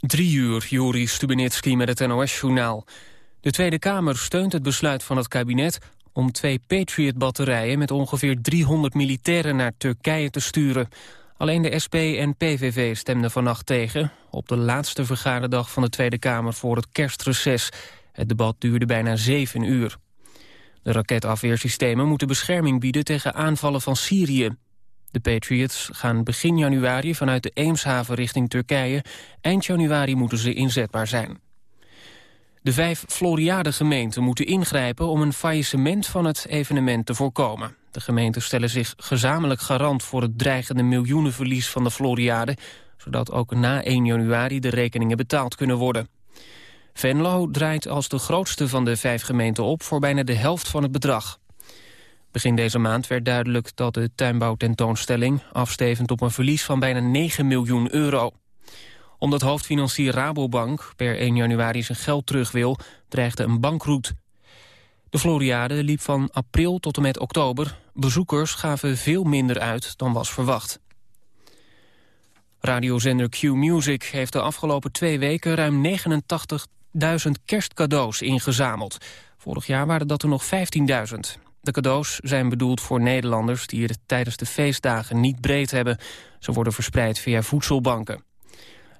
Drie uur, Juri Stubenitski met het NOS-journaal. De Tweede Kamer steunt het besluit van het kabinet... om twee Patriot-batterijen met ongeveer 300 militairen naar Turkije te sturen. Alleen de SP en PVV stemden vannacht tegen... op de laatste vergaderdag van de Tweede Kamer voor het kerstreces. Het debat duurde bijna zeven uur. De raketafweersystemen moeten bescherming bieden tegen aanvallen van Syrië. De Patriots gaan begin januari vanuit de Eemshaven richting Turkije. Eind januari moeten ze inzetbaar zijn. De vijf Floriade-gemeenten moeten ingrijpen om een faillissement van het evenement te voorkomen. De gemeenten stellen zich gezamenlijk garant voor het dreigende miljoenenverlies van de Floriade, zodat ook na 1 januari de rekeningen betaald kunnen worden. Venlo draait als de grootste van de vijf gemeenten op voor bijna de helft van het bedrag. Begin deze maand werd duidelijk dat de tuinbouwtentoonstelling afstevend op een verlies van bijna 9 miljoen euro. Omdat hoofdfinancier Rabobank per 1 januari zijn geld terug wil, dreigde een bankroet. De Floriade liep van april tot en met oktober. Bezoekers gaven veel minder uit dan was verwacht. Radiozender Q-Music heeft de afgelopen twee weken ruim 89.000 kerstcadeaus ingezameld. Vorig jaar waren dat er nog 15.000. De cadeaus zijn bedoeld voor Nederlanders die het tijdens de feestdagen niet breed hebben. Ze worden verspreid via voedselbanken.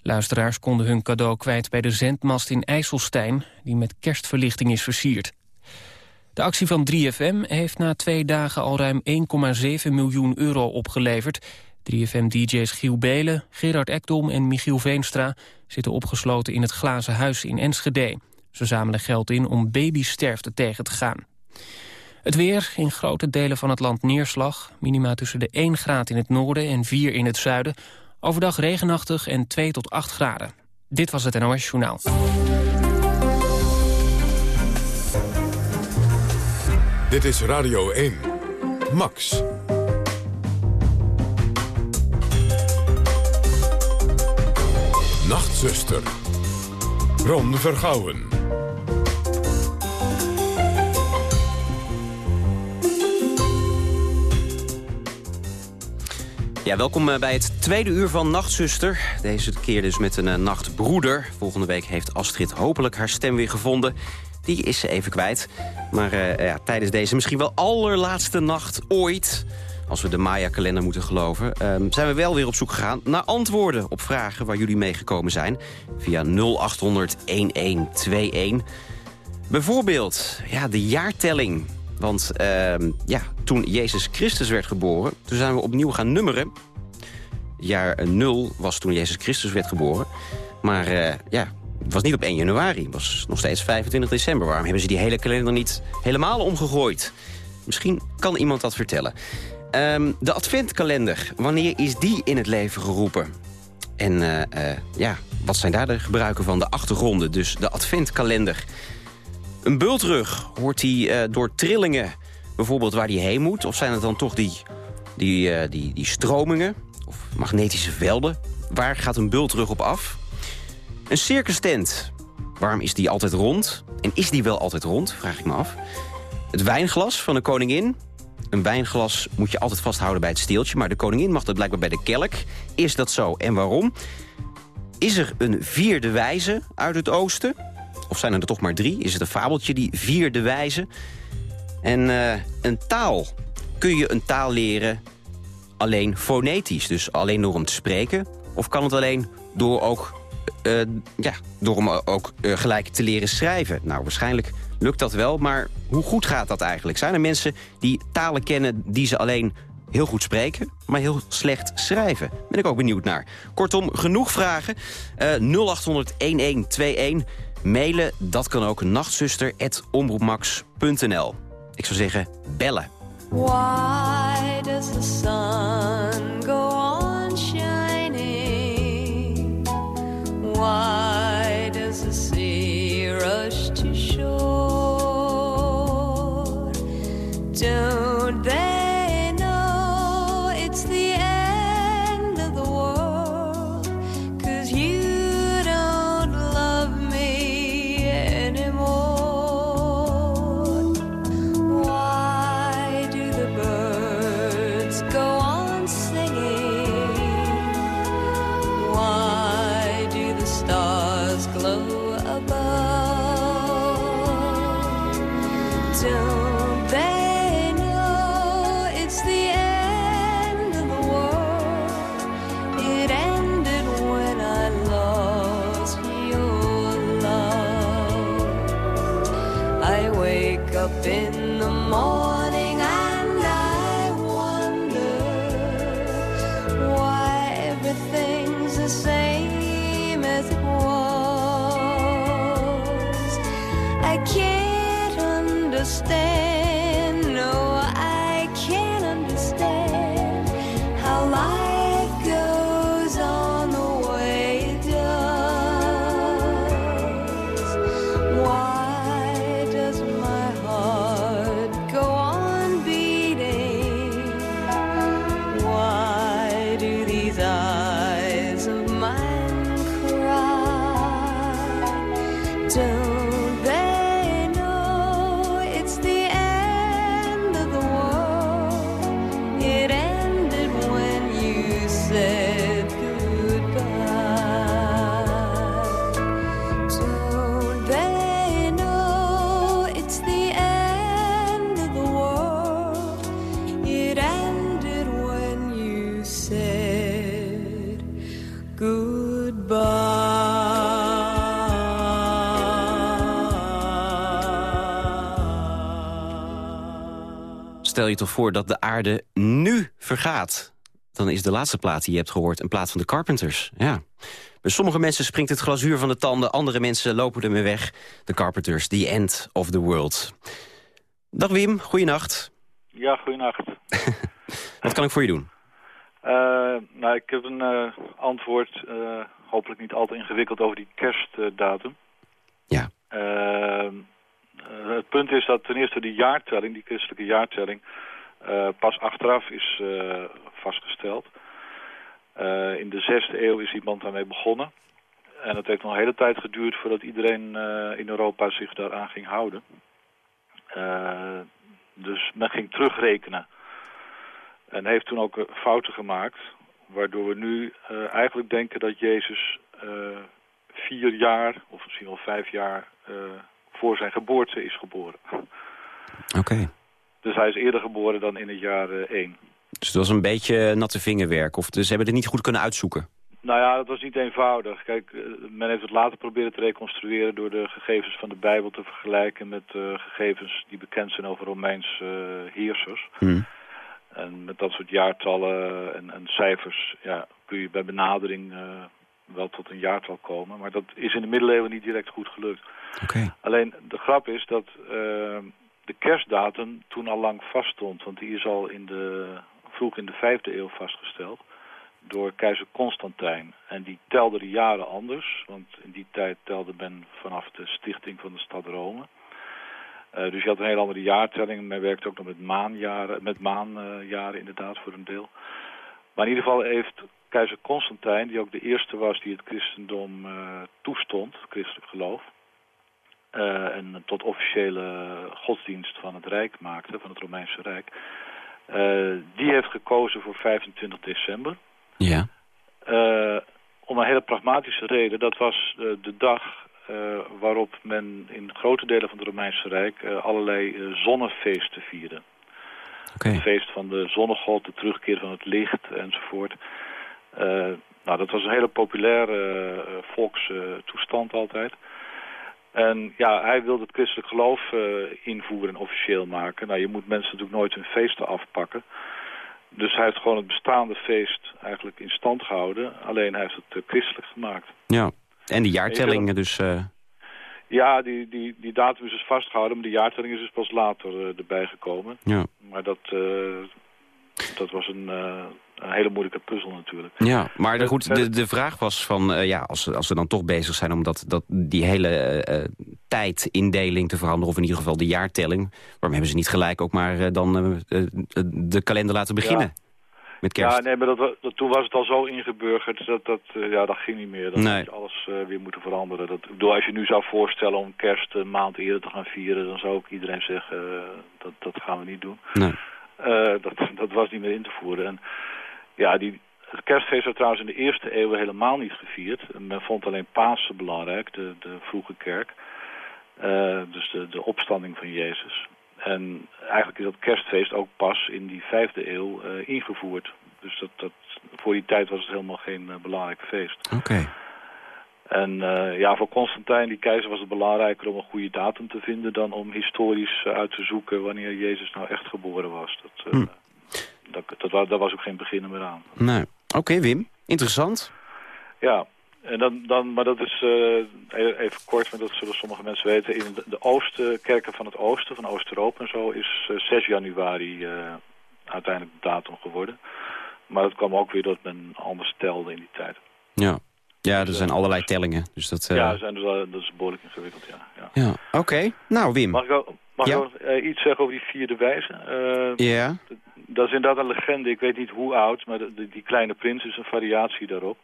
Luisteraars konden hun cadeau kwijt bij de zendmast in IJsselstein... die met kerstverlichting is versierd. De actie van 3FM heeft na twee dagen al ruim 1,7 miljoen euro opgeleverd. 3FM-dj's Giel Belen, Gerard Ekdom en Michiel Veenstra... zitten opgesloten in het Glazen Huis in Enschede. Ze zamelen geld in om babysterfte tegen te gaan. Het weer, in grote delen van het land neerslag. Minima tussen de 1 graad in het noorden en 4 in het zuiden. Overdag regenachtig en 2 tot 8 graden. Dit was het NOS Journaal. Dit is Radio 1. Max. Nachtzuster. Ron Vergouwen. Ja, welkom eh, bij het tweede uur van Nachtzuster. Deze keer dus met een uh, nachtbroeder. Volgende week heeft Astrid hopelijk haar stem weer gevonden. Die is ze even kwijt. Maar uh, ja, tijdens deze misschien wel allerlaatste nacht ooit... als we de Maya-kalender moeten geloven... Ehm, zijn we wel weer op zoek gegaan naar antwoorden op vragen... waar jullie meegekomen zijn. Via 0800-1121. Bijvoorbeeld ja, de jaartelling want uh, ja, toen Jezus Christus werd geboren, toen zijn we opnieuw gaan nummeren. Jaar 0 was toen Jezus Christus werd geboren. Maar uh, ja, het was niet op 1 januari. Het was nog steeds 25 december. Waarom hebben ze die hele kalender niet helemaal omgegooid? Misschien kan iemand dat vertellen. Um, de adventkalender, wanneer is die in het leven geroepen? En uh, ja, wat zijn daar de gebruiken van? De achtergronden, dus de adventkalender... Een bultrug, hoort hij uh, door trillingen bijvoorbeeld waar hij heen moet? Of zijn het dan toch die, die, uh, die, die stromingen of magnetische velden? Waar gaat een bultrug op af? Een circus tent, waarom is die altijd rond? En is die wel altijd rond, vraag ik me af. Het wijnglas van de koningin. Een wijnglas moet je altijd vasthouden bij het steeltje... maar de koningin mag dat blijkbaar bij de kelk. Is dat zo en waarom? Is er een vierde wijze uit het oosten? Of zijn er, er toch maar drie? Is het een fabeltje, die vierde wijze? En uh, een taal. Kun je een taal leren alleen fonetisch? Dus alleen door hem te spreken? Of kan het alleen door, ook, uh, ja, door hem ook gelijk te leren schrijven? Nou, waarschijnlijk lukt dat wel, maar hoe goed gaat dat eigenlijk? Zijn er mensen die talen kennen die ze alleen heel goed spreken, maar heel slecht schrijven. Ben ik ook benieuwd naar. Kortom, genoeg vragen. Uh, 0800-1121. Mailen, dat kan ook nachtzuster.omroepmax.nl. Ik zou zeggen, bellen. Why does the sun go on shining? Je toch voor dat de aarde nu vergaat. Dan is de laatste plaat die je hebt gehoord een plaat van de Carpenters. Ja. Bij sommige mensen springt het glazuur van de tanden. Andere mensen lopen ermee weg. De Carpenters, the end of the world. Dag Wim, goeienacht. Ja, goeienacht. Wat kan ik voor je doen? Uh, nou, ik heb een uh, antwoord, uh, hopelijk niet al te ingewikkeld, over die kerstdatum. ja. Eh, het punt is dat ten eerste die jaartelling, die christelijke jaartelling, uh, pas achteraf is uh, vastgesteld. in de zesde eeuw is iemand daarmee begonnen. En het heeft nog een hele tijd geduurd voordat iedereen in Europa zich daaraan ging houden. dus men ging terugrekenen. En heeft toen ook fouten gemaakt. Waardoor we nu eigenlijk denken dat Jezus vier jaar, of misschien wel vijf jaar voor zijn geboorte is geboren. Oké. Dus hij is eerder geboren dan in het jaar 1. Eh, dus het was een beetje natte vingerwerk? Of dus ze hebben het niet goed kunnen uitzoeken? Nou ja, dat was niet eenvoudig. Kijk, eh, men heeft het later proberen te reconstrueren... door de gegevens van de Bijbel te vergelijken met uh, gegevens die bekend zijn over Romeinse uh, heersers. Hmm. En met dat soort jaartallen en, en cijfers ja, kun je bij benadering wel tot een jaartal komen. Maar dat is in de middeleeuwen niet direct goed gelukt. Alleen de grap is dat uh, de kerstdatum toen al lang vaststond. Want die is al in de, vroeg in de vijfde eeuw vastgesteld door keizer Constantijn. En die telde de jaren anders. Want in die tijd telde men vanaf de stichting van de stad Rome. Uh, dus je had een hele andere jaartelling. Men werkte ook nog met maanjaren, met maanjaren inderdaad voor een deel. Maar in ieder geval heeft keizer Constantijn, die ook de eerste was die het christendom uh, toestond, christelijk geloof, uh, en tot officiële godsdienst van het Rijk maakte, van het Romeinse Rijk, uh, die heeft gekozen voor 25 december. Ja. om een hele pragmatische reden, dat was de dag waarop men in grote delen van het Romeinse Rijk allerlei zonnefeesten vierde. Okay. Het feest van de zonnegod, de terugkeer van het licht enzovoort. Nou, dat was een hele populaire volkstoestand altijd. En ja, hij wilde het christelijk geloof uh, invoeren en officieel maken. Nou, je moet mensen natuurlijk nooit hun feesten afpakken. Dus hij heeft gewoon het bestaande feest eigenlijk in stand gehouden. Alleen hij heeft het christelijk gemaakt. Ja, en de jaartellingen dus... Ja, die, die, die datum is dus vastgehouden, maar de jaartelling is dus pas later erbij gekomen. Ja. Maar dat, dat was een, uh, een, hele moeilijke puzzel natuurlijk. Ja, maar goed, de, de vraag was van, uh, ja, als, als we dan toch bezig zijn om dat, dat, die hele uh, tijdindeling te veranderen, of in ieder geval de jaartelling, waarom hebben ze niet gelijk ook maar dan de kalender laten beginnen? Ja. Met kerst. Ja, nee, maar dat, dat, toen was het al zo ingeburgerd, dat, dat, ja, dat ging niet meer. Dan nee. je alles weer moeten veranderen. Dat, ik bedoel, als je nu zou voorstellen om kerst een maand eerder te gaan vieren, dan zou ook iedereen zeggen, dat, dat gaan we niet doen. Nee. Uh, dat, dat was niet meer in te voeren. En ja, die, het kerstfeest werd trouwens in de eerste eeuw helemaal niet gevierd. Men vond alleen Pasen belangrijk, de, de vroege kerk. Uh, dus de, de opstanding van Jezus. En eigenlijk is dat kerstfeest ook pas in die vijfde eeuw uh, ingevoerd. Dus dat, dat, voor die tijd was het helemaal geen belangrijk feest. Oké. En ja, voor Constantijn, die keizer, was het belangrijker om een goede datum te vinden... dan om historisch uit te zoeken wanneer Jezus nou echt geboren was. Dat, hm. dat, dat, daar was ook geen beginnen meer aan. Nee. Oké, Wim. Interessant. Ja, en dan, dan, maar dat is uh, even kort, maar dat zullen sommige mensen weten. In de, oosten, kerken van het oosten, van Oost-Europa en zo, is uh, eh, 6 januari uiteindelijk de datum geworden. Maar dat kwam ook weer dat men anders telde in die tijd. Ja, ja er zijn allerlei tellingen. Dus dat, Ja, zijn dus, dat is behoorlijk ingewikkeld, ja. Ja, ja. oké. Nou, Wim. Mag ik ook, mag ik ook iets zeggen over die vierde wijze? ja. Dat is inderdaad een legende, ik weet niet hoe oud, maar die kleine prins is een variatie daarop.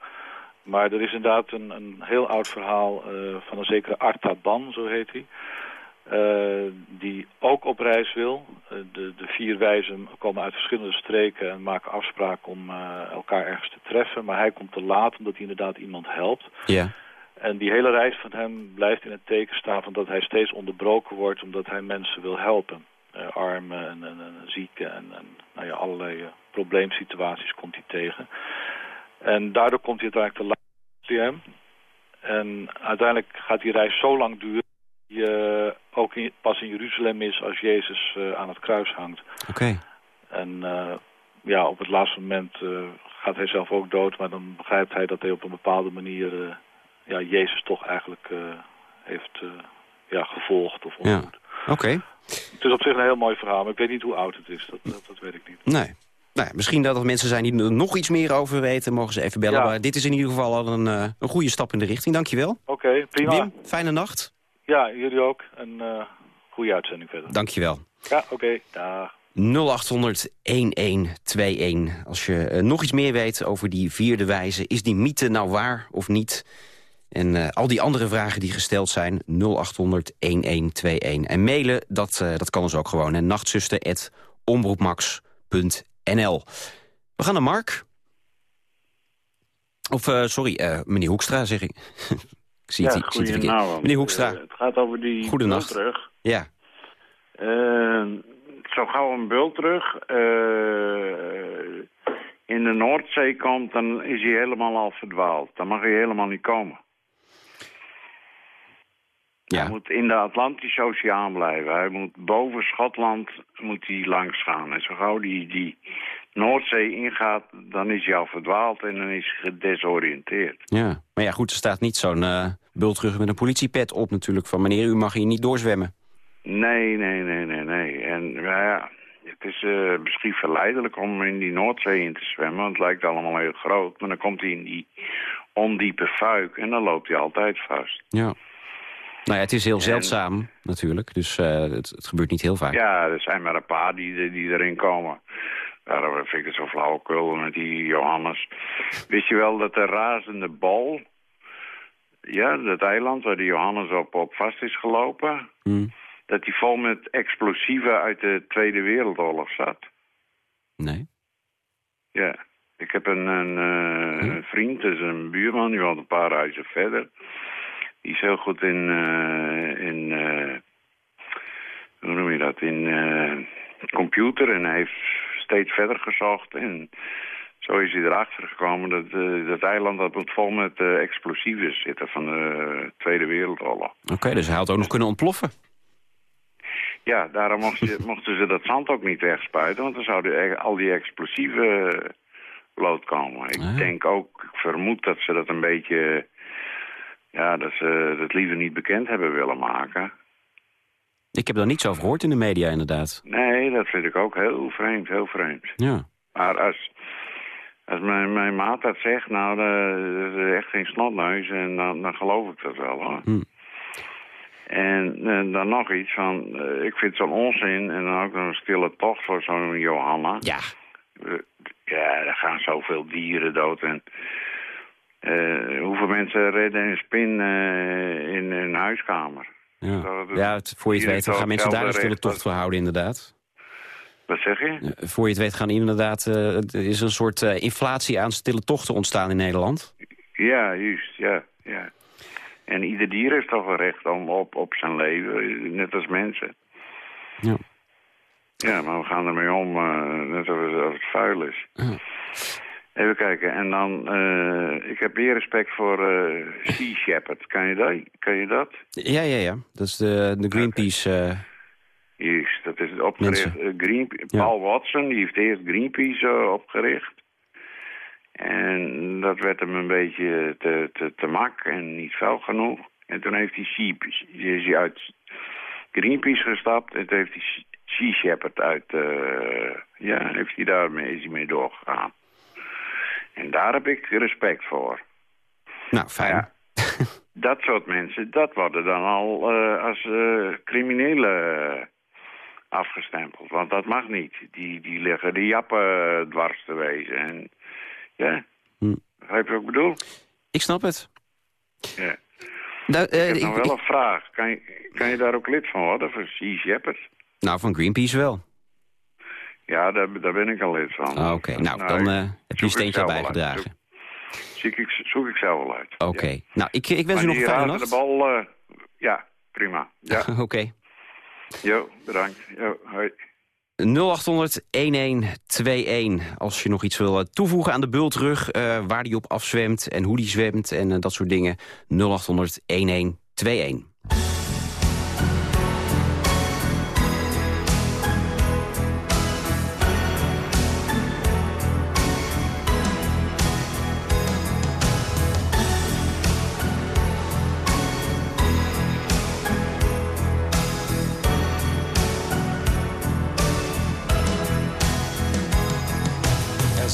Maar er is inderdaad een, een heel oud verhaal uh, van een zekere Artaban, zo heet hij. Uh, die ook op reis wil. Uh, de, de vier wijzen komen uit verschillende streken en maken afspraken om elkaar ergens te treffen. Maar hij komt te laat omdat hij inderdaad iemand helpt. Ja. En die hele reis van hem blijft in het teken staan van dat hij steeds onderbroken wordt omdat hij mensen wil helpen. armen en, en, en, zieken en, en nou ja, allerlei probleemsituaties komt hij tegen. En daardoor komt hij uiteindelijk te laat. En uiteindelijk gaat die reis zo lang duren... je ook pas in Jeruzalem is als Jezus uh, aan het kruis hangt. Oké. En uh, ja, op het laatste moment uh, gaat hij zelf ook dood... maar dan begrijpt hij dat hij op een bepaalde manier... ja, Jezus toch eigenlijk heeft ja, gevolgd of ontmoet. Ja. Oké. Het is op zich een heel mooi verhaal, maar ik weet niet hoe oud het is. Dat, dat, dat weet ik niet. Nee. Nou, misschien dat er mensen zijn die er nog iets meer over weten. Mogen ze even bellen. Maar dit is in ieder geval al een, een goede stap in de richting. Dankjewel. Oké, prima. Wim, fijne nacht. Ja, jullie ook. En uh, goede uitzending verder. Dankjewel. Ja, oké. Okay, dag. 0800-1121. Als je uh, nog iets meer weet over die vierde wijze... is die mythe nou waar of niet? En uh, al die andere vragen die gesteld zijn, 0800-1121. En mailen, dat, uh, dat kan ons ook gewoon. En nachtzuster.omroepmax.nl NL. We gaan naar Mark. Of, sorry, meneer Hoekstra, zeg ik. ik zie ja, het, zie het Meneer Hoekstra. Uh, het gaat over die Goedenacht. terug. Ja. zo gauw een bult terug in de Noordzee komt, dan is hij helemaal al verdwaald. Dan mag hij helemaal niet komen. Ja. Hij moet in de Atlantische Oceaan blijven. Hij moet boven Schotland moet hij langs gaan. En zo gauw die, die Noordzee ingaat, dan is al verdwaald en dan is hij gedesoriënteerd. Ja, maar ja goed, er staat niet zo'n uh, bultrug met een politiepet op natuurlijk... van meneer, u mag hier niet doorzwemmen. Nee, nee, nee, nee, nee. En ja, het is uh, misschien verleidelijk om in die Noordzee in te zwemmen... want het lijkt allemaal heel groot. Maar dan komt hij in die ondiepe fuik en dan loopt hij altijd vast. Ja. Nou ja, het is heel zeldzaam natuurlijk, dus uh, het, het, gebeurt niet heel vaak. Ja, er zijn maar een paar die, die erin komen. Daarom vind ik het zo flauwekul met die Johannes. Wist je wel dat de razende bal... Ja, dat eiland waar die Johannes op, op vast is gelopen... Hmm. dat die vol met explosieven uit de Tweede Wereldoorlog zat. Nee. Ja, ik heb een, een, uh, een vriend, dus een buurman, die woont een paar huizen verder... Die is heel goed in, uh, in uh, hoe noem je dat, in computer. En hij heeft steeds verder gezocht. En zo is hij erachter gekomen dat dat eiland dat moet vol met explosieven zitten van de Tweede Wereldoorlog. Oké, dus hij had ook nog kunnen ontploffen. Ja, daarom mochten, mochten ze dat zand ook niet wegspuiten, want dan zouden al die explosieven blootkomen. Ik Ah. denk ook, ik vermoed dat ze dat een beetje ja, dat ze het liever niet bekend hebben willen maken. Ik heb daar niets over gehoord in de media, inderdaad. Nee, dat vind ik ook heel vreemd, heel vreemd. Ja. Maar als, als mijn, mijn maat dat zegt, nou, dat is echt geen snotneus, en dan, dan geloof ik dat wel, hoor. Hm. En, en, dan nog iets van, uh, ik vind zo'n onzin, en dan ook nog een stille tocht voor zo'n Johanna. Ja. Uh, ja, er gaan zoveel dieren dood en... Uh, hoeveel mensen redden een spin in hun huiskamer? Ja, ja het, voor je het weet gaan mensen daar een stille tocht voor houden inderdaad. Wat zeg je? Uh, voor je het weet gaan inderdaad... er is een soort inflatie aan stille tochten ontstaan in Nederland. Ja, juist, ja. ja. En ieder dier heeft toch een recht om op, op zijn leven, net als mensen. Ja. Ja, maar we gaan ermee om, net als het vuil is. Ja. Even kijken. En dan, uh, ik heb meer respect voor uh, Sea Shepherd. Kan je dat? Kan je dat? Ja, ja, ja. Dat is de, de Greenpeace... Uh, Yes, dat is opgericht. Green, Paul Watson, die heeft eerst Greenpeace opgericht. En dat werd hem een beetje te, te, te mak en niet fel genoeg. En toen heeft hij Sea, is hij uit Greenpeace gestapt en toen heeft hij Sea Shepherd uit... ja, heeft hij daarmee is hij mee doorgegaan. En daar heb ik respect voor. Nou, fijn. Ja, dat soort mensen, dat worden dan al uh, als uh, criminelen afgestempeld. Want dat mag niet. Die, die liggen de jappen dwars te wezen. En ja, hm. begrijp je wat ik bedoel? Ik snap het. Ja. Nou, uh, ik heb nog wel een vraag. Kan je, kan je daar ook lid van worden, voor Sea Shepherd? Nou, van Greenpeace wel. Ja, daar, daar ben ik al lid van. Ah, Oké, nou, nou, dan uh, heb je een steentje bijgedragen. Zoek, ik, zoek ik zelf wel uit. Oké, nou, ik, ik wens u nog een fijne nacht. de bal, uh, ja, prima. Ja. Oké. Okay. Jo, bedankt. Jo, hoi. 0800-1121. Als je nog iets wil eh, toevoegen aan de bultrug, uh, waar die op afzwemt en hoe die zwemt en uh, dat soort dingen. 0800-1121.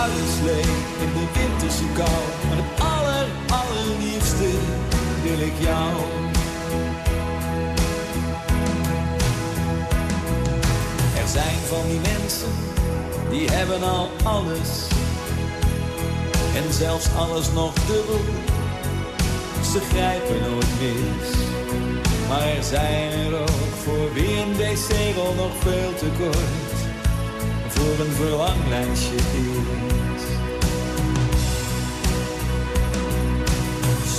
Het uitslee in de winterse kou. Maar het aller, allerliefste wil ik jou. Er zijn van die mensen, die hebben al alles. En zelfs alles nog dubbel. Ze grijpen nooit mis. Maar er zijn er ook voor wie een wc-rol nog veel te kort voor een verlanglijstje is.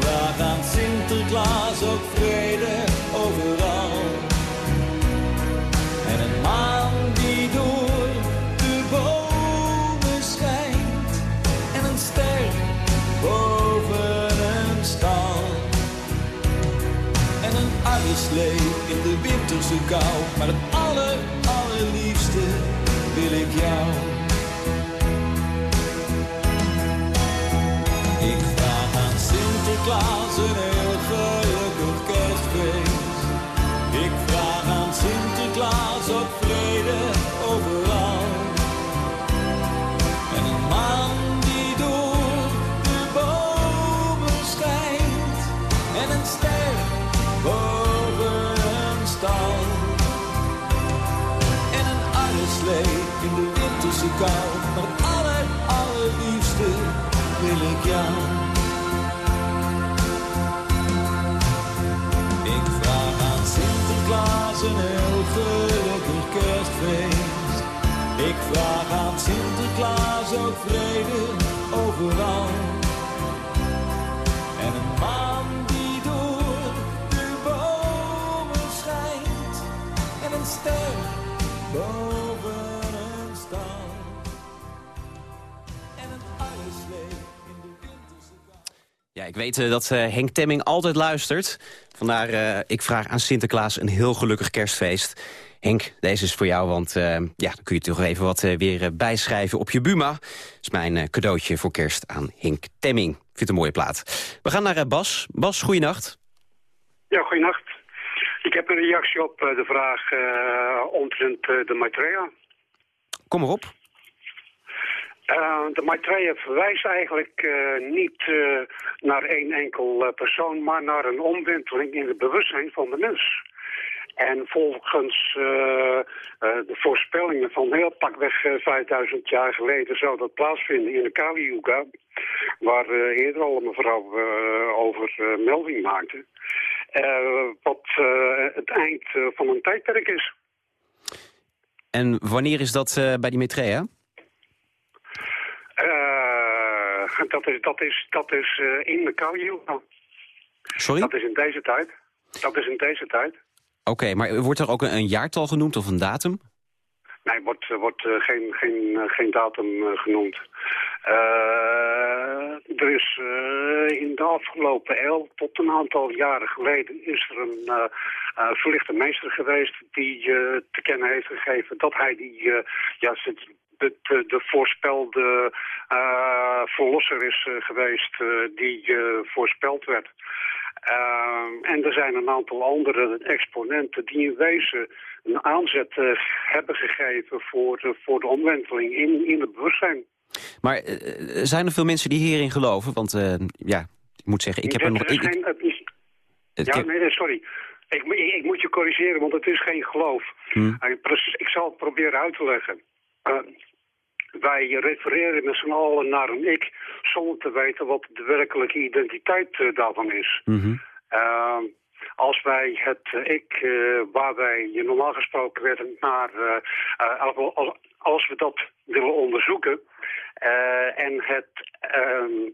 Vraag aan Sinterklaas ook vrede overal. En een maan die door de bomen schijnt. En een ster boven een stal. En een uienslee in de winterse kou. Maar het aller, allerliefste wil ik jou. Sinterklaas een heel gelukkig kerstfeest. Ik vraag aan Sinterklaas ook vrede overal. En een maan die door de bomen schijnt. En een ster boven een stal. En een arreslee in de winterse kou. Maar het aller, allerliefste wil ik jou. Vraag aan Sinterklaas ook vrede overal. En een maan die door de bomen schijnt. En een ster boven een stal. En een kou. Ja, ik weet eh, dat eh, Henk Temming altijd luistert. Vandaar, eh, ik vraag aan Sinterklaas een heel gelukkig kerstfeest. Henk, deze is voor jou, want eh, ja, dan kun je toch even wat eh, weer eh, bijschrijven op je Buma. Dat is mijn cadeautje voor kerst aan Henk Temming. Ik vind het een mooie plaat. We gaan naar Bas. Bas, goeienacht. Ja, goeienacht. Ik heb een reactie op de vraag omtrent de Maitreya. Kom erop. Eh, de Maitreya verwijst eigenlijk niet naar één enkel persoon, maar naar een omwenteling in het bewustzijn van de mens. En volgens eh, eh, de voorspellingen van heel pakweg eh, 5000 jaar geleden zou dat plaatsvinden in de Kali Yuga, waar eh, eerder al een mevrouw eh, over eh, melding maakte. Eh, wat eh, het eind eh, van een tijdperk is. En wanneer is dat eh, bij die Maitreya? Eh, dat is, dat is, dat is eh, in de Kali Yuga. Sorry? Dat is in deze tijd. Dat is in deze tijd. Oké, maar wordt er ook een, jaartal genoemd of een datum? Nee, wordt, wordt eh, geen, geen, eh, geen datum eh, genoemd. Eh, er is eh, in de afgelopen eeuw, tot een aantal jaren geleden, is er een eh, eh, verlichte meester geweest die eh, te kennen heeft gegeven dat hij die, eh, ja, de, de, de voorspelde eh, verlosser is eh, geweest eh, die eh, voorspeld werd. Uh, en er zijn een aantal andere exponenten die in wezen een aanzet uh, hebben gegeven voor de, voor de omwenteling in, in het bewustzijn. Maar uh, zijn er veel mensen die hierin geloven? Want ja, ik moet zeggen, ik heb er nog... Ik, geen, het is, ja, nee, sorry. Ik, ik, ik, moet je corrigeren, want het is geen geloof. Hmm. Ik zal het proberen uit te leggen. Wij refereren met z'n allen naar een ik, zonder te weten wat de werkelijke identiteit uh, daarvan is. Mm -hmm. uh, als wij het uh, ik, uh, waar wij normaal gesproken werden naar, als, als, we dat willen onderzoeken en het, ehm,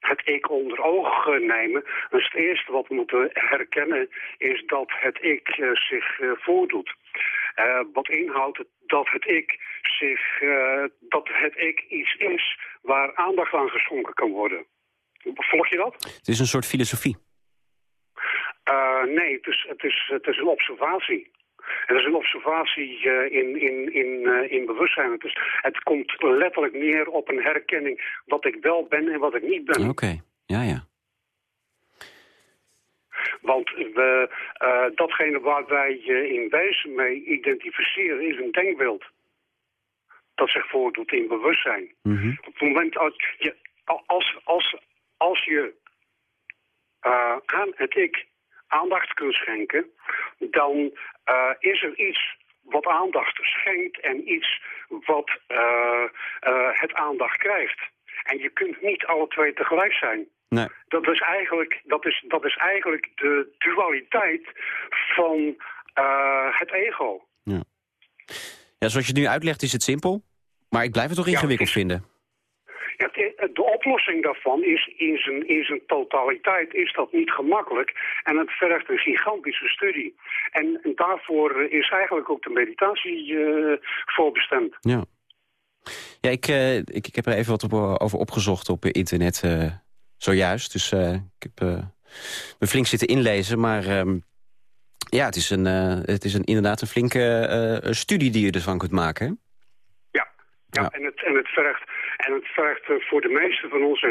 het ik onder ogen nemen, is het eerste wat we moeten herkennen is dat het ik zich voordoet. Uh, wat inhoudt dat het ik zich, uh, dat het ik iets is waar aandacht aan geschonken kan worden. Volg je dat? Het is een soort filosofie. Uh, nee, het is, het, is, het is een observatie. Het is een observatie in, in, in, in bewustzijn. Het, is, het komt letterlijk neer op een herkenning wat ik wel ben en wat ik niet ben. Oké, okay. ja, ja. Want we, uh, datgene waar wij in wezen mee identificeren is een denkbeeld. Dat zich voordoet in bewustzijn. Mm -hmm. Op het moment als je, als, als, als je uh, aan het ik aandacht kunt schenken, dan is er iets wat aandacht schenkt en iets wat het aandacht krijgt. En je kunt niet alle twee tegelijk zijn. Nee. Dat, is eigenlijk, dat, is, dat is eigenlijk de dualiteit van uh, het ego. Ja. ja, zoals je het nu uitlegt is het simpel, maar ik blijf het toch ingewikkeld ja, het is, vinden. Ja, de, oplossing daarvan is in zijn, in zijn totaliteit is dat niet gemakkelijk. En het vergt een gigantische studie. En, en daarvoor is eigenlijk ook de meditatie uh, voor bestemd. Ja. Ja, ik, uh, ik, ik heb er even wat op, over opgezocht op internet uh, zojuist. Dus uh, ik heb me flink zitten inlezen. Maar um, ja, het is, een, het is een, inderdaad een flinke studie die je ervan kunt maken. Hè? Ja, ja, ja. En, het, en het vergt, en het vergt voor de meesten van ons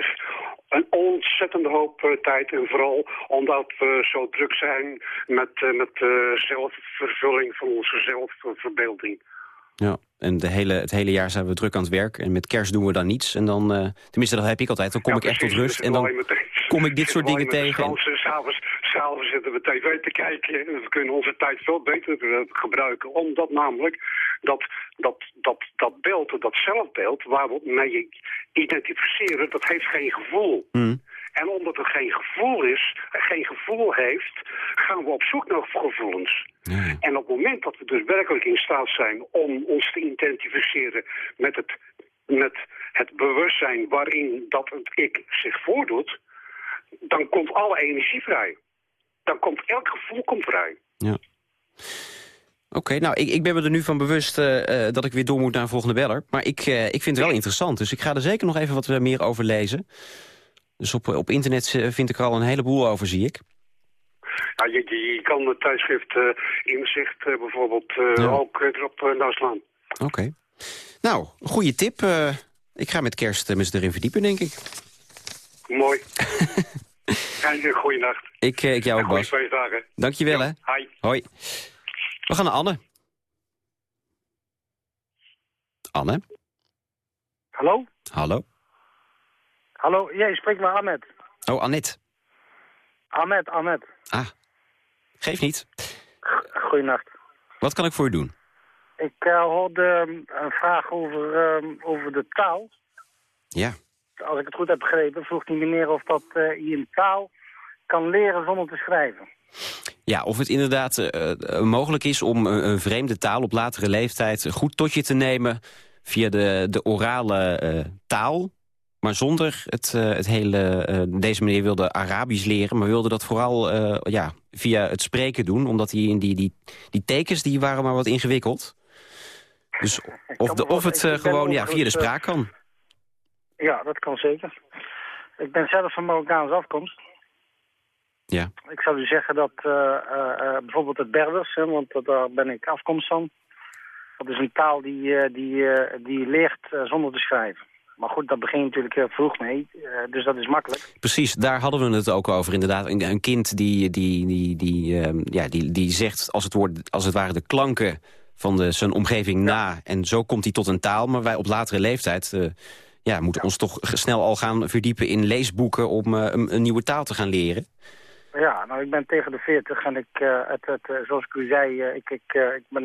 een ontzettende hoop uh, tijd. En vooral omdat we zo druk zijn met, uh, met de zelfvervulling van onze zelfverbeelding. Ja, en de hele, het hele jaar zijn we druk aan het werk. En met kerst doen we dan niets. En dan, uh, tenminste, dat heb ik altijd. Dan kom ja, ik echt precies, tot rust. En dan kom ik dit soort dingen tegen. S'avonds zitten we tv te kijken. En we kunnen onze tijd veel beter gebruiken. Omdat namelijk dat, dat, dat, dat beeld, dat zelfbeeld... waar we mee identificeren, dat heeft geen gevoel. Mm. En omdat er geen gevoel is, geen gevoel heeft, gaan we op zoek naar gevoelens. En op het moment dat we dus werkelijk in staat zijn om ons te identificeren met het, met het bewustzijn waarin dat het ik zich voordoet, dan komt alle energie vrij. Dan komt elk gevoel komt vrij. Ja. Oké, nou, ik, ik ben me er nu van bewust uh, dat ik weer door moet naar een volgende beller. Maar ik, uh, ik vind het wel interessant, dus ik ga er zeker nog even wat meer over lezen. Dus op, op internet vind ik er al een heleboel over, zie ik. Ja, je, je kan het tijdschrift uh, Inzicht bijvoorbeeld ja. ook erop naslaan. Oké. Nou, een goede tip. ik ga met kerst mis erin verdiepen, denk ik. Mooi. en goeienacht. Ik, ik jou ook, Bas. Feestdagen. Dankjewel, hè. Hoi. Hoi. We gaan naar Anne. Anne? Hallo? Hallo? Hallo, jij spreekt met Ahmed. Oh, Annette. Ahmed, Ahmed. Ah, geef niet. Goeienacht. Wat kan ik voor u doen? Ik uh, hoorde um, een vraag over, um, over de taal. Ja. Als ik het goed heb begrepen, vroeg die meneer of dat uh, je een taal kan leren zonder te schrijven. Ja, of het inderdaad uh, mogelijk is om een, een, vreemde taal op latere leeftijd goed tot je te nemen via de, de orale taal. Maar zonder het, het hele... deze meneer wilde Arabisch leren, maar wilde dat vooral ja, via het spreken doen. Omdat hij in die, die, die tekens die waren maar wat ingewikkeld. Dus of, de, of het gewoon ja, via de spraak kan. Ja, dat kan zeker. Ik ben zelf van Marokkaanse afkomst. Ja. Ik zou u zeggen dat uh, uh, bijvoorbeeld het Berbers, hè, want daar ben ik afkomst van. Dat is een taal die, die, die leert zonder te schrijven. Maar goed, begin je natuurlijk heel vroeg mee, dus dat is makkelijk. Precies, daar hadden we het ook over inderdaad. Een, een kind die, die, die, die, ehm, ja, die, die zegt als het, woord, als het ware de klanken van de, zijn omgeving na. En zo komt hij tot een taal, maar wij op latere leeftijd... ja, moeten ons toch snel al gaan verdiepen in leesboeken... om een, een nieuwe taal te gaan leren. Ja, nou ik ben tegen de 40 en ik, uh, het, het, uh, zoals ik u zei, uh, ik, ik, ik ben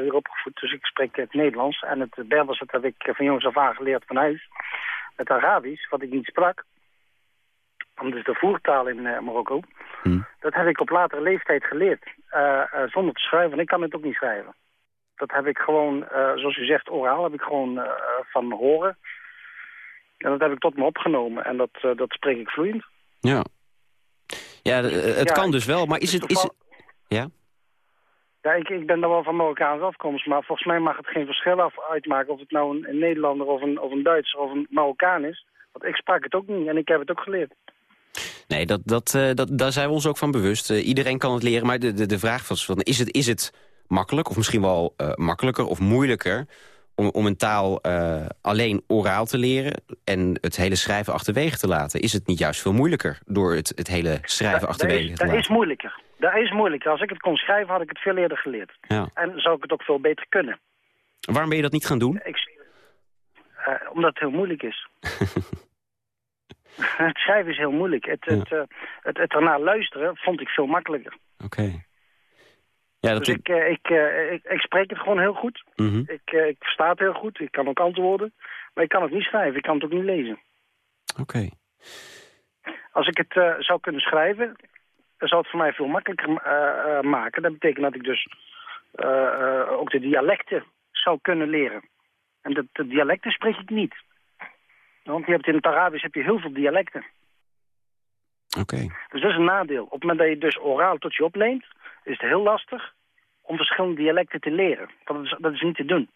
hier opgevoed, dus ik spreek het Nederlands. En het Berbers, dat heb ik van jongs af aan geleerd van huis. Het Arabisch, wat ik niet sprak, is de voertaal in Marokko. Hmm. Dat heb ik op latere leeftijd geleerd, zonder te schrijven. En ik kan het ook niet schrijven. Dat heb ik gewoon, zoals u zegt, oraal, heb ik gewoon van horen. En dat heb ik tot me opgenomen en dat, dat spreek ik vloeiend. Ja, ja, het kan dus wel, maar is het... Is het... Ja? Ja, ik, ik ben dan wel van Marokkaanse afkomst, maar volgens mij mag het geen verschil af uitmaken of het nou een, een Nederlander of een, of een Duitser of een Marokkaan is. Want ik sprak het ook niet en ik heb het ook geleerd. Nee, dat, dat, uh, dat, daar zijn we ons ook van bewust. Uh, iedereen kan het leren, maar de, de, de vraag was van, is het, is het makkelijk of misschien wel uh, makkelijker of moeilijker om, om een taal uh, alleen oraal te leren... en het hele schrijven achterwege te laten? Is het niet juist veel moeilijker door het, het hele schrijven da, achterwege is, te laten? Dat is moeilijker. Dat is moeilijker. Als ik het kon schrijven, had ik het veel eerder geleerd. Ja. En zou ik het ook veel beter kunnen. Waarom ben je dat niet gaan doen? Ik, uh, omdat het heel moeilijk is. het schrijven is heel moeilijk. Het, ja. het, uh, het, het ernaar luisteren vond ik veel makkelijker. Oké. Okay. Ja, dat dus ik, uh, ik, uh, ik, ik, spreek het gewoon heel goed. Mm -hmm. ik, uh, ik versta het heel goed. Ik kan ook antwoorden. Maar ik kan het niet schrijven. Ik kan het ook niet lezen. Oké. Okay. Als ik het zou kunnen schrijven, dan zou het voor mij veel makkelijker maken. Dat betekent dat ik dus ook de dialecten zou kunnen leren. En de, de, dialecten spreek ik niet. Want je hebt in het Arabisch heb je heel veel dialecten. Oké. Okay. Dus dat is een nadeel. Op het moment dat je dus oraal tot je opneemt is het heel lastig om verschillende dialecten te leren. Dat is, dat is niet te doen.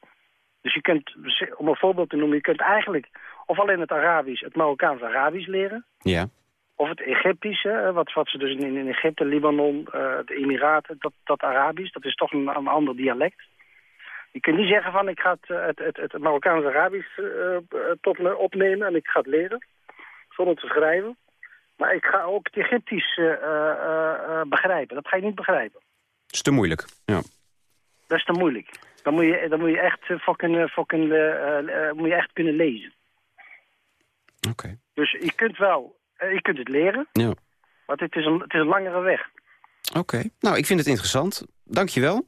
Dus je kunt, om een voorbeeld te noemen, je kunt eigenlijk of alleen het Arabisch, het Marokkaans Arabisch leren. Ja. Of het Egyptische, wat, wat ze dus in, in Egypte, Libanon, uh, de Emiraten, dat, dat Arabisch, dat is toch een, een ander dialect. Je kunt niet zeggen van ik ga het, het, het, het Marokkaans Arabisch uh, tot me opnemen en ik ga het leren, zonder te schrijven. Maar ik ga ook het Egyptisch uh, uh, begrijpen. Dat ga je niet begrijpen. Dat is te moeilijk, ja. Dat is te moeilijk. Dan moet je, dan moet je, echt, voor kunnen, moet je echt kunnen lezen. Oké. Okay. Dus je kunt wel, je kunt het leren. Ja. Maar het is een, het is een langere weg. Oké. Okay. Nou, ik vind het interessant. Dank je wel.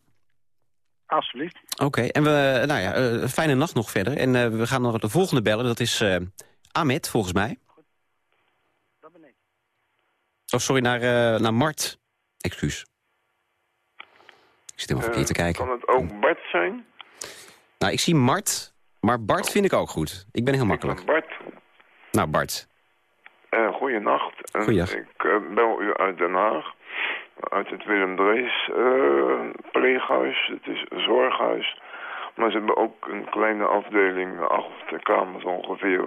Alsjeblieft. Oké, okay. en we, nou ja, fijne nacht nog verder. En we gaan naar de volgende bellen. Dat is Ahmed, volgens mij. Oh, sorry, naar, uh, naar Mart. Excuus. Ik zit helemaal verkeerd te kijken. Kan het ook Bart zijn? Nou, ik zie Mart, maar Bart vind ik ook goed. Ik ben heel makkelijk. Bart. Nou, Bart. Uh, goeienacht. Goeiedag. Ik uh, bel u uit Den Haag. Uit het Willem Drees uh, pleeghuis. Het is een zorghuis. Maar ze hebben ook een kleine afdeling, acht kamers ongeveer,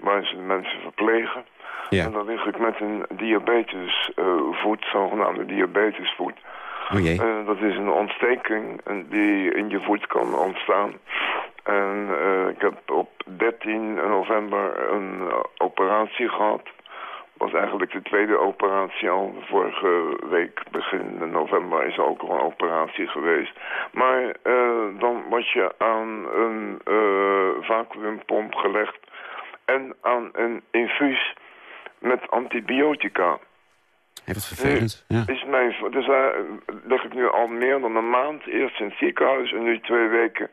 waar ze mensen verplegen. Ja. En dan lig ik met een diabetesvoet, zogenaamde diabetesvoet. Oh jee. Uh, dat is een ontsteking die in je voet kan ontstaan. En uh, ik heb op 13 november een uh, operatie gehad. Was eigenlijk de tweede operatie al. Vorige week, begin november, is er ook al een operatie geweest. Maar dan was je aan een vacuümpomp gelegd en aan een infuus met antibiotica. Ja, wat vervelend. Ja. Is mijn, dus daar lig ik nu al meer dan een maand. Eerst in het ziekenhuis en nu twee weken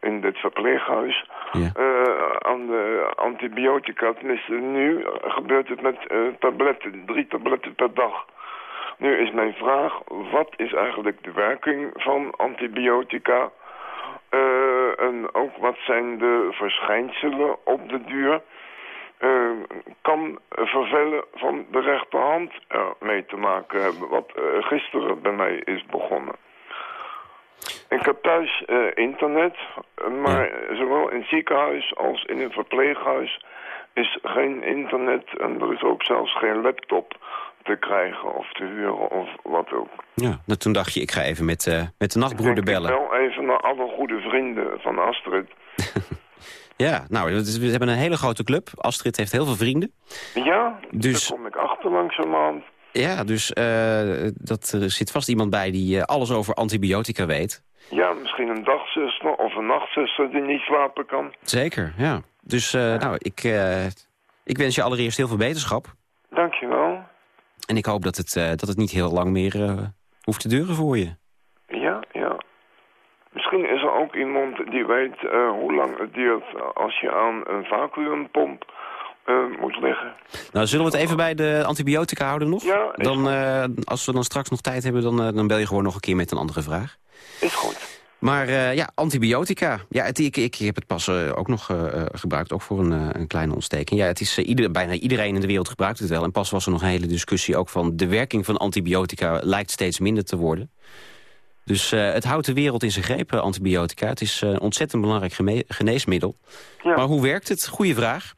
in dit verpleeghuis. Ja. Uh, aan de antibiotica. Tenminste, nu gebeurt het met uh, tabletten. Drie tabletten per dag. Nu is mijn vraag, wat is eigenlijk de werking van antibiotica? Uh, en ook wat zijn de verschijnselen op de duur? Uh, kan vervellen van de rechterhand er mee te maken hebben. Wat uh, gisteren bij mij is begonnen. Ik heb thuis uh, internet, maar ja. zowel in het ziekenhuis als in een verpleeghuis is geen internet. En er is ook zelfs geen laptop te krijgen of te huren of wat ook. Ja, nou, toen dacht je, ik ga even met, met de nachtbroeder bellen. Ik wel even naar alle goede vrienden van Astrid. Ja, nou, we hebben een hele grote club. Astrid heeft heel veel vrienden. Ja, dus, daar kom ik achter langzamerhand. Ja, dus uh, dat, er zit vast iemand bij die uh, alles over antibiotica weet. Ja, misschien een dagzuster of een nachtzuster die niet slapen kan. Zeker, ja. Dus uh, nou, ik, ik wens je allereerst heel veel beterschap. Dankjewel. En ik hoop dat het, dat het niet heel lang meer hoeft te duren voor je. Ja, ja. Misschien is er ook iemand die weet hoe lang het duurt als je aan een vacuümpomp uh, moet liggen. Nou, zullen we het even bij de antibiotica houden nog? Ja, dan, uh, Als we dan straks nog tijd hebben, dan, dan bel je gewoon nog een keer met een andere vraag. Is goed. Maar ja, antibiotica. Ja, het, ik, ik heb het pas ook nog gebruikt, ook voor een, een kleine ontsteking. Ja, het is, ieder, bijna iedereen in de wereld gebruikt het wel. En pas was er nog een hele discussie ook van... de werking van antibiotica lijkt steeds minder te worden. Dus het houdt de wereld in zijn greep, antibiotica. Het is een ontzettend belangrijk geneesmiddel. Ja. Maar hoe werkt het? Goeie vraag.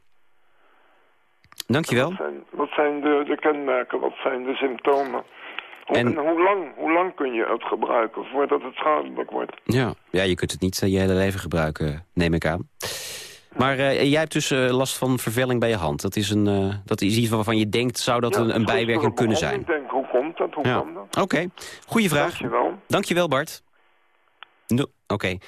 Dankjewel. Wat zijn, wat zijn de, de, kenmerken? Wat zijn de symptomen? Hoe, en, en hoe, lang, hoe lang kun je het gebruiken voordat het schadelijk wordt? Ja, ja je kunt het niet je hele leven gebruiken, neem ik aan. Maar jij hebt dus last van vervelling bij je hand. Dat is, een, dat is iets waarvan je denkt, zou dat ja, een, een bijwerking kunnen zijn? Ik denk, hoe komt dat? Hoe ja. kan dat? Oké, okay. goede vraag. Dankjewel. Dankjewel, Bart. No, Oké, okay.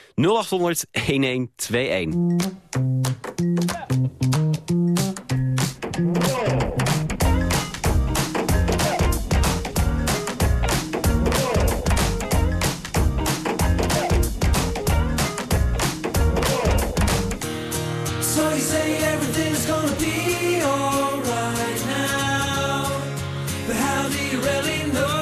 say everything's gonna be alright now, but how do you really know?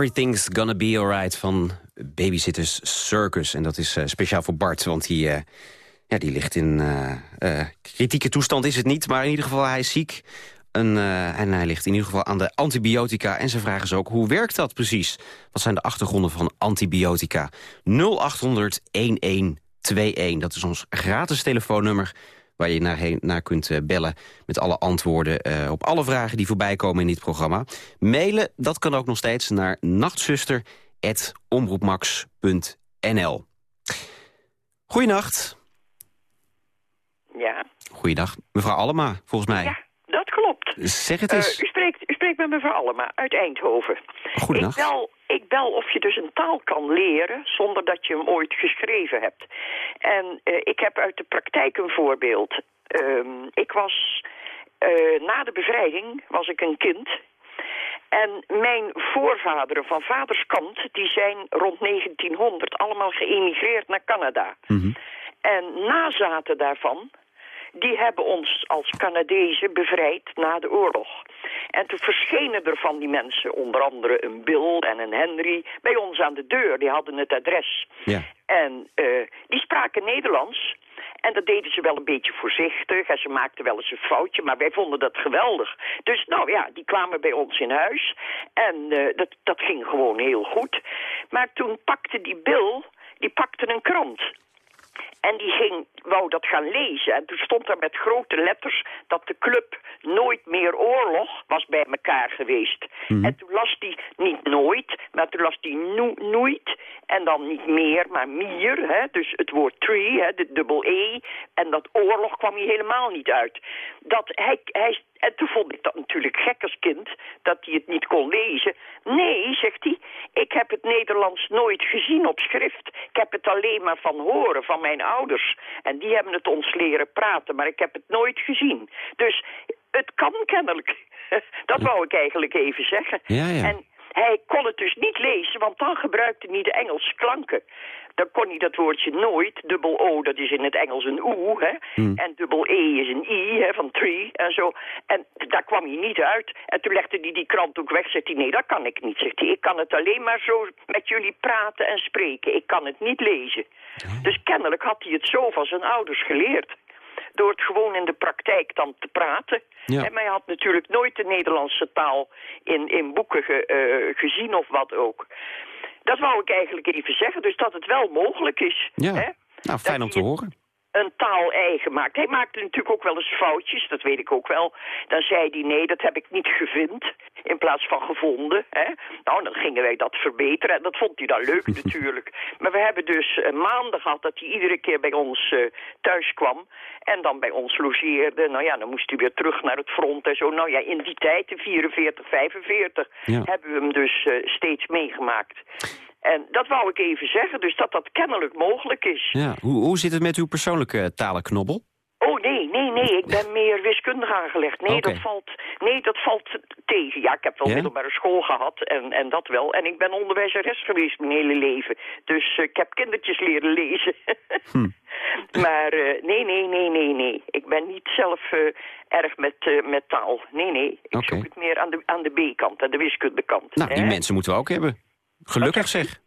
Everything's Gonna Be Alright van Babysitters Circus. En dat is eh, speciaal voor Bart, want die, eh, ja, die ligt in eh, kritieke toestand is het niet. Maar in ieder geval, hij is ziek. En, en hij ligt in ieder geval aan de antibiotica. En ze vragen ze ook, hoe werkt dat precies? Wat zijn de achtergronden van antibiotica? 0800 1121, dat is ons gratis telefoonnummer waar je naar, heen, naar kunt eh, bellen met alle antwoorden eh, op alle vragen die voorbij komen in dit programma. Mailen, dat kan ook nog steeds naar nachtzuster.omroepmax.nl. Goeienacht. Ja, Goeiedag, mevrouw Allema, volgens mij. Ja, dat klopt. Zeg het Eh, eens. u, spreekt, u spreekt met mevrouw Allema uit Eindhoven. Goedenacht. Ik bel, ik bel of je dus een taal kan leren zonder dat je hem ooit geschreven hebt. En eh, ik heb uit de praktijk een voorbeeld. Ehm, ik was, eh, na de bevrijding was ik een kind. En mijn voorvaderen van vaderskant, die zijn rond 1900 allemaal geëmigreerd naar Canada. En nazaten daarvan, die hebben ons als Canadezen bevrijd na de oorlog. En toen verschenen er van die mensen, onder andere een Bill en een Henry, bij ons aan de deur. Die hadden het adres. Ja. En eh, die spraken Nederlands. En dat deden ze wel een beetje voorzichtig. En ze maakten wel eens een foutje, maar wij vonden dat geweldig. Dus nou ja, die kwamen bij ons in huis. En eh, dat, dat ging gewoon heel goed. Maar toen pakte die Bill, die pakte een krant. En die ging, wou dat gaan lezen. En toen stond er met grote letters dat de club nooit meer oorlog was bij elkaar geweest. En toen las die niet nooit, maar toen las die no nooit. En dan niet meer, maar mier. Hè? Dus het woord tree, hè? de dubbel E. En dat oorlog kwam hier helemaal niet uit. Dat hij, hij, en toen vond ik dat natuurlijk gek als kind, dat hij het niet kon lezen. Nee, zegt hij, ik heb het Nederlands nooit gezien op schrift. Ik heb het alleen maar van horen, van mijn ouders. En die hebben het ons leren praten, maar ik heb het nooit gezien. Dus het kan kennelijk. Dat wou ik eigenlijk even zeggen. Ja, ja. En hij kon het dus niet lezen, want dan gebruikte hij de Engelse klanken. Dan kon hij dat woordje nooit, dubbel O, dat is in het Engels een oe, hè. En dubbel E is een I, hè, van tree en zo. En daar kwam hij niet uit. En toen legde hij die krant ook weg, zegt hij, nee, dat kan ik niet, zegt hij. Ik kan het alleen maar zo met jullie praten en spreken. Ik kan het niet lezen. Dus kennelijk had hij het zo van zijn ouders geleerd door het gewoon in de praktijk dan te praten. Ja. En mij had natuurlijk nooit de Nederlandse taal in, in boeken ge- eh, gezien of wat ook. Dat wou ik eigenlijk even zeggen, dus dat het wel mogelijk is. Ja. Hè? Nou, fijn om te horen. Een taal eigen maakt. Hij maakte natuurlijk ook wel eens foutjes, dat weet ik ook wel. Dan zei hij, nee, dat heb ik niet gevind, in plaats van gevonden. Hè? Nou, dan gingen wij dat verbeteren en dat vond hij dan leuk natuurlijk. Maar we hebben dus uh, maanden gehad dat hij iedere keer bij ons uh, thuis kwam... en dan bij ons logeerde. Nou ja, dan moest hij weer terug naar het front en zo. Nou ja, in die tijd, in 44, 45, ja. hebben we hem dus uh, steeds meegemaakt. En dat wou ik even zeggen, dus dat dat kennelijk mogelijk is. Ja, hoe, hoe zit het met uw persoonlijke talenknobbel? Oh nee, nee, nee, ik ben meer wiskundig aangelegd. Nee, okay. dat valt, nee, dat valt tegen. Ja, ik heb wel middelbare school gehad en, en dat wel. En ik ben onderwijzeres geweest mijn hele leven. Dus uh, ik heb kindertjes leren lezen. hm. Maar uh, nee, nee, nee, nee, nee. Ik ben niet zelf uh, erg met, met taal. Nee, nee. Ik okay. zoek het meer aan de, aan de B-kant, aan de wiskundekant. Nou, die mensen moeten we ook hebben. Gelukkig zeg.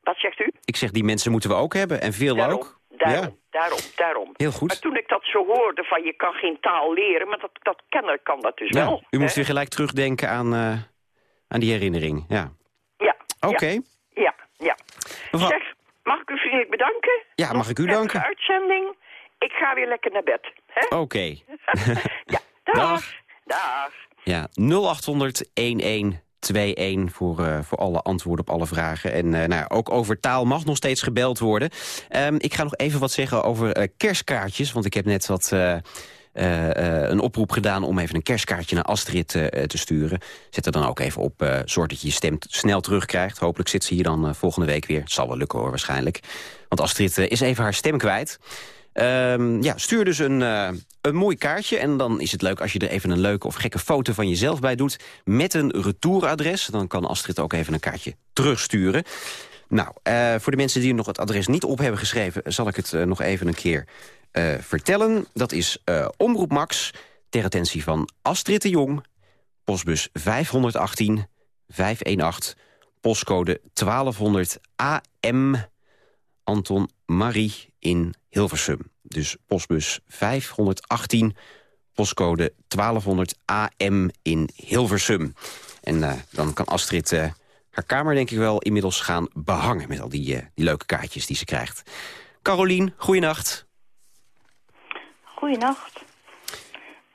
Wat zegt u? Ik zeg, die mensen moeten we ook hebben. En veel daarom, ook. Daarom, ja. daarom, daarom. Heel goed. Maar toen ik dat zo hoorde van je kan geen taal leren... maar dat, dat kenner kan dat dus wel. U moest weer gelijk terugdenken aan, uh, aan die herinnering. Ja. Ja. Oké. Okay. Ja, ja. Mevrouw... Zeg, mag ik u vriendelijk bedanken? Ja, mag ik u danken? uitzending. Ik ga weer lekker naar bed. Oké. Okay. ja, dag. Dag. dag. Ja, 0800 11 2-1 voor, uh, voor alle antwoorden op alle vragen. En uh, nou, ook over taal mag nog steeds gebeld worden. Um, ik ga nog even wat zeggen over uh, kerstkaartjes. Want ik heb net wat... een oproep gedaan om even een kerstkaartje naar Astrid te sturen. Zet er dan ook even op, zorg dat je je stem snel terugkrijgt. Hopelijk zit ze hier dan volgende week weer. Het zal wel lukken hoor, waarschijnlijk. Want Astrid is even haar stem kwijt. Um, ja, stuur dus een, een mooi kaartje. En dan is het leuk als je er even een leuke of gekke foto van jezelf bij doet. Met een retouradres. Dan kan Astrid ook even een kaartje terugsturen. Nou, uh, voor de mensen die nog het adres niet op hebben geschreven... zal ik het uh, nog even een keer vertellen. Dat is Omroep Max, ter attentie van Astrid de Jong... postbus 518 518, postcode 1200 AM... Anton Marie in Hilversum. Dus postbus 518, postcode 1200 AM in Hilversum. En uh, dan kan Astrid uh, haar kamer denk ik wel inmiddels gaan behangen... met al die, uh, die leuke kaartjes die ze krijgt. Carolien, goeienacht. Goeienacht.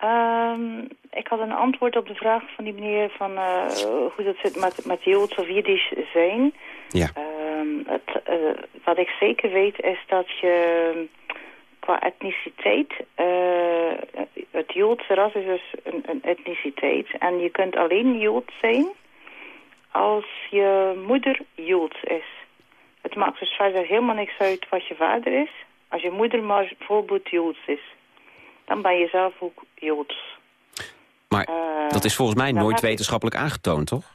Um, ik had een antwoord op de vraag van die meneer... van hoe dat zit met, met Joods of Jiddisch zijn... Ja. Um, het, wat ik zeker weet is dat je qua etniciteit... Uh, het Joodse ras is dus een, een, etniciteit. En je kunt alleen Jood zijn als je moeder Joods is. Het maakt dus verder helemaal niks uit wat je vader is. Als je moeder maar bijvoorbeeld Joods is. Dan ben je zelf ook Joods. Maar uh, dat is volgens mij nooit wetenschappelijk aangetoond, toch?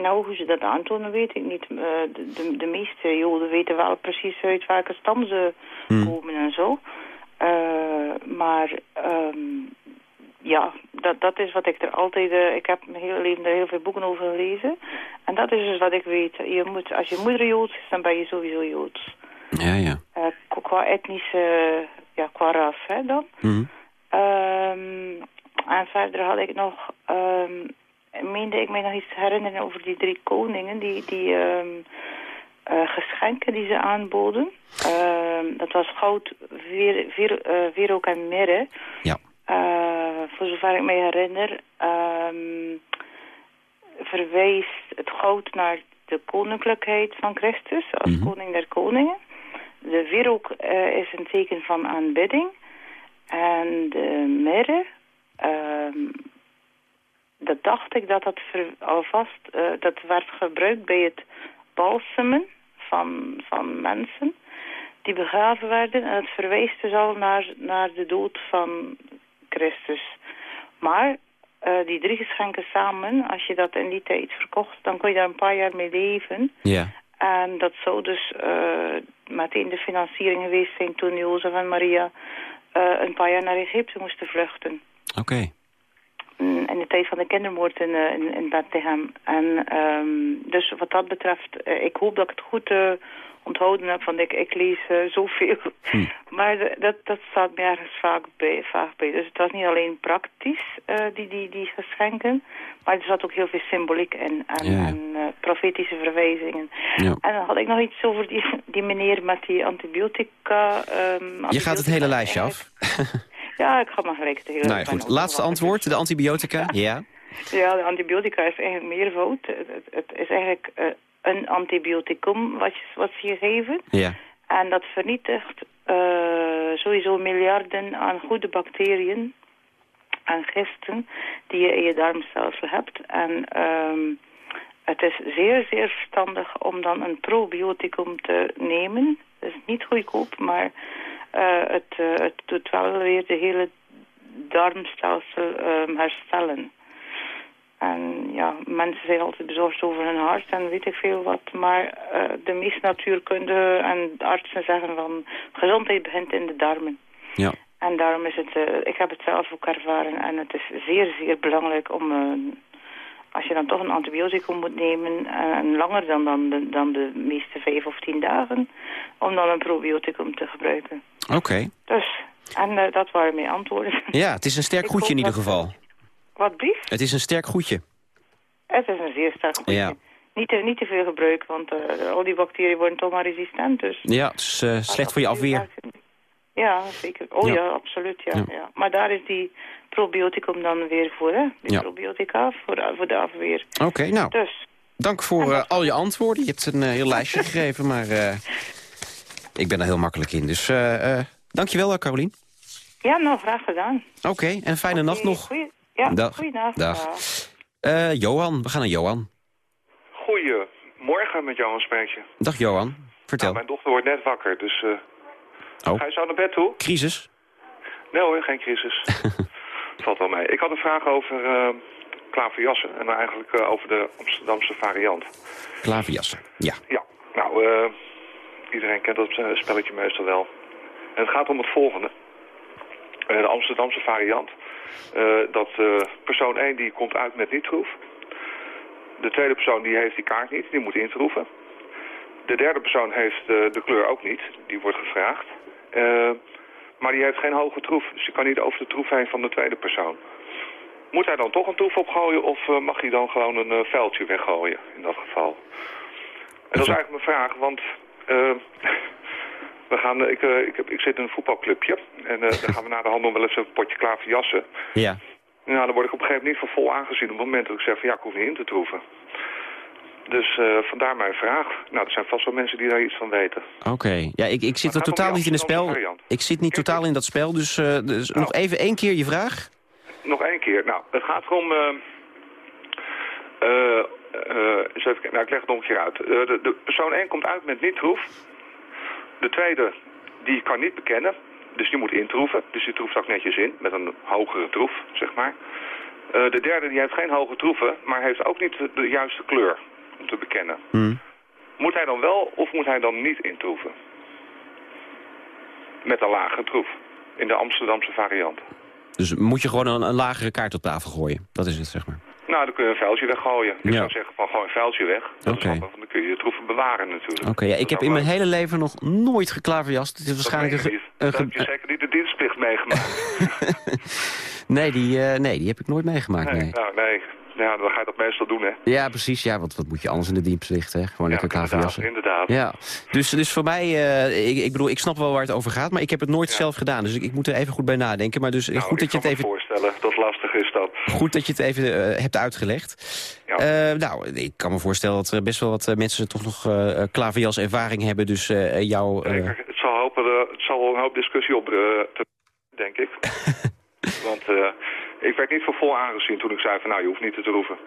Nou, hoe ze dat aantonen, weet ik niet. Uh, de, de, de, meeste joden weten wel precies uit welke stam ze hmm. komen en zo. Uh, maar um, ja, dat, dat is wat ik er altijd... Uh, ik heb mijn hele leven er heel veel boeken over gelezen. En dat is dus wat ik weet. Je moet, als je moeder Joods is, dan ben je sowieso Joods. Ja, ja. qua etnische... Ja, qua ras, hè, dan. Hmm. Um, en verder had ik nog... Um, meende ik mij nog iets te herinneren over die drie koningen, die, die um, uh, geschenken die ze aanboden. Uh, dat was goud, weer, uh, wierook en mirre. Ja. Uh, voor zover ik mij herinner, um, verwijst het goud naar de koninklijkheid van Christus als Mhm. koning der koningen. De wierook is een teken van aanbidding. En de mirre... Um, dat dacht ik dat dat ver, alvast uh, dat werd gebruikt bij het balsemen van, van mensen die begraven werden. En het verwijst dus al naar, naar de dood van Christus. Maar uh, die drie geschenken samen, als je dat in die tijd verkocht, dan kon je daar een paar jaar mee leven. Ja. En dat zou dus uh, meteen de financiering geweest zijn toen Jozef en Maria een paar jaar naar Egypte moesten vluchten. Oké. Okay in de tijd van de kindermoord in, uh, in, in Bethlehem. En um, dus wat dat betreft, uh, ik hoop dat ik het goed uh, onthouden heb, want ik, ik lees zoveel. Hm. Maar dat, dat staat me ergens vaak bij, vaak bij. Dus het was niet alleen praktisch, die, die, die geschenken, maar er zat ook heel veel symboliek in. En, ja. en profetische verwijzingen. Ja. En dan had ik nog iets over die, die meneer met die antibiotica. ehm, Je gaat het hele lijstje af. Ja, ik ga maar gelijk hele Nou ja, goed. Laatste antwoord, de antibiotica. Ja. Ja, de antibiotica is eigenlijk meervoud. Het, het, het is eigenlijk eh, een antibioticum wat, je, wat ze je geven. Ja. En dat vernietigt eh, sowieso miljarden aan goede bacteriën en gisten die je in je darmstelsel hebt. En ehm, het is zeer, zeer verstandig om dan een probioticum te nemen. Het is niet goedkoop, maar het, eh, het doet wel weer de hele darmstelsel ehm, herstellen. En ja, mensen zijn altijd bezorgd over hun hart en weet ik veel wat. Maar eh, de meeste natuurkundigen en artsen zeggen van gezondheid begint in de darmen. Ja. En daarom is het, eh, ik heb het zelf ook ervaren en het is zeer, zeer belangrijk om, eh, als je dan toch een antibioticum moet nemen, eh, en langer dan, dan, de, dan de meeste vijf of tien dagen, om dan een probioticum te gebruiken. Oké. Dus, en eh, dat waren mijn antwoorden. Ja, het is een sterk goedje in ieder geval. Wat brief? Het is een sterk goedje. Het is een zeer sterk goedje. Ja. Niet te, niet te veel gebruik, want eh, al die bacteriën worden toch maar resistent. Dus. Ja, het is slecht voor je afweer. Ja, zeker. Oh Ja. ja, absoluut. Ja, Ja. ja. Maar daar is die probioticum dan weer voor, hè? Die Ja. probiotica voor de, voor de afweer. Oké, nou. Dus, Dank voor eh, al je antwoorden. Je hebt een eh, heel lijstje gegeven, maar eh, ik ben er heel makkelijk in. Dus eh eh dankjewel, Carolien. ja, nou, graag gedaan. Oké, en fijne nacht nog. Goeie, ja, Dag. goeienacht. Dag. Eh, Johan, we gaan naar Johan. Goedemorgen met jou een spreekje. Dag Johan, vertel. Nou, mijn dochter wordt net wakker, dus... Oh. Ga je zo naar bed toe? Crisis? Nee hoor, geen crisis. Valt wel mee. Ik had een vraag over eh klaverjassen en eigenlijk eh, over de Amsterdamse variant. Klaverjassen, ja. Ja, nou, eh, iedereen kent dat spelletje meestal wel. En het gaat om het volgende. De Amsterdamse variant. Dat persoon 1 die komt uit met niet-troef. De tweede persoon die heeft die kaart niet, die moet introeven. De derde persoon heeft de kleur ook niet, die wordt gevraagd. Eh, maar die heeft geen hoge troef, dus die kan niet over de troef heen van de tweede persoon. Moet hij dan toch een troef opgooien of eh, mag hij dan gewoon een eh, vuiltje weggooien in dat geval? En dat is eigenlijk mijn vraag, want we gaan, ik, ik, heb, ik zit in een voetbalclubje en dan gaan we naar de handel wel eens een potje klaverjassen. Ja. Nou, dan word ik op een gegeven moment niet voor vol aangezien op het moment dat ik zeg van ja, ik hoef niet in te troeven. Dus eh, vandaar mijn vraag. Nou, er zijn vast wel mensen die daar iets van weten. Oké, ja, ik, ik zit er om totaal niet in het spel. Ik zit niet totaal in dat spel, dus, eh, dus nog even één keer je vraag. Nog één keer. Nou, het gaat erom... eh, eh, eens even. Nou, ik leg het nog een keer uit. Eh, de, de persoon 1 komt uit met niet-troef. De tweede, die kan niet bekennen. Dus die moet introeven. Dus die troeft ook netjes in, met een hogere troef, zeg maar. De derde, die heeft geen hoge troeven, maar heeft ook niet de, de juiste kleur om te bekennen. Moet hij dan wel of moet hij dan niet introeven? Met een lage troef. In de Amsterdamse variant. Dus moet je gewoon een, een lagere kaart op tafel gooien. Dat is het, zeg maar. Nou, dan kun je een vuiltje weggooien. Ik Ja. zou zeggen van gooi een vuiltje weg. Oké. dan kun je je troeven bewaren natuurlijk. Oké, ja, ik heb in mijn hele leven nog nooit geklaverjast. Het is waarschijnlijk een... ge- een Dan ge- heb je zeker niet de dienstplicht meegemaakt. nee, die, eh, nee, die heb ik nooit meegemaakt, nee. Nou, nee. Ja, dan ga je dat meestal doen, hè. Ja, precies. Ja, wat, wat moet je anders in de dienstplicht, hè? Gewoon lekker klaverjassen. Inderdaad. Ja, dus, dus voor mij, eh, ik, ik bedoel, ik snap wel waar het over gaat, maar ik heb het nooit zelf gedaan. Dus ik, ik moet er even goed bij nadenken. Maar dus eh, goed, dat je het Ik even, voorstellen dat lastig is dat. goed dat je het even eh, hebt uitgelegd. Eh, nou, ik kan me voorstellen dat er best wel wat eh, mensen toch nog eh klaverjas ervaring hebben. Dus eh jou... eh, Het zal, hopen, eh, het zal wel een hoop discussie op, eh, te, denk ik. Want eh, ik werd niet voor vol aangezien toen ik zei van nou, je hoeft niet te troeven.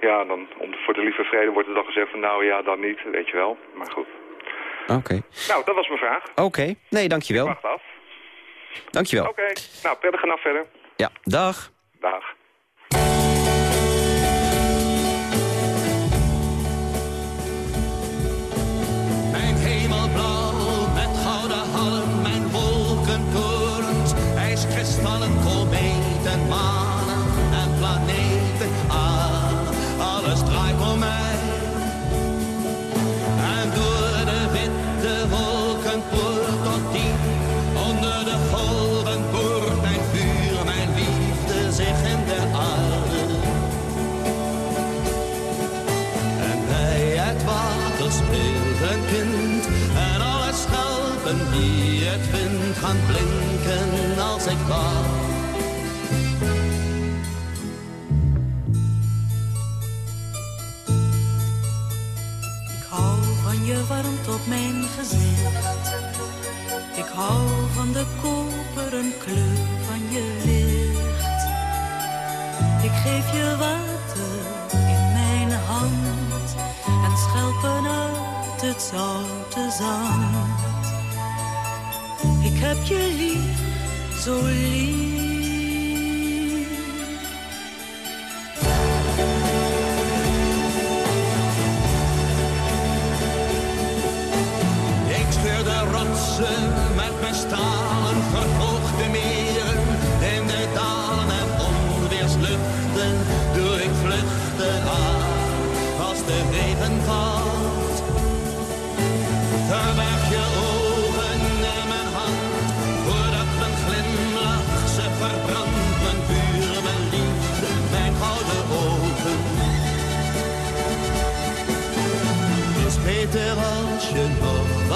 Ja, dan om, voor de lieve vrede wordt er dan gezegd van nou ja, dan niet, weet je wel. Maar goed. Oké. Nou, dat was mijn vraag. Oké, nee, dankjewel. Wacht af. Dankjewel. Oké, nou, prettige nacht verder. Ja, dag. Dag. Ik hou van je warmte op mijn gezicht. Ik hou van de koperen kleur van je licht. Ik geef je water in mijn hand en schelpen uit het zoute zand. Ik heb je lief, zo lief.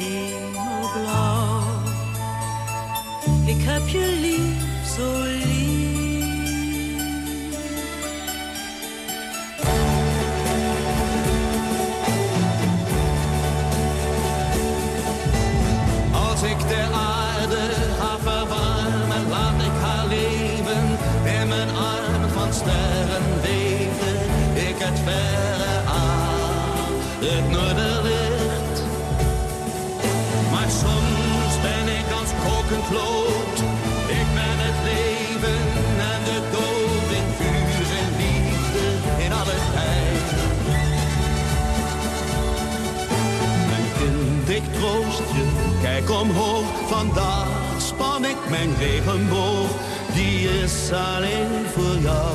hemelblauw. Ik heb je lief, zo lief. Als ik de aarde ga verwarmen, laat ik haar leven. In mijn armen van sterren weten ik het verre aan, het noorderlicht. Ik ben het leven en de dood in vuur en liefde in alle tijd. Mijn kind, ik troost je, kijk omhoog. Vandaag span ik mijn regenboog, die is alleen voor jou.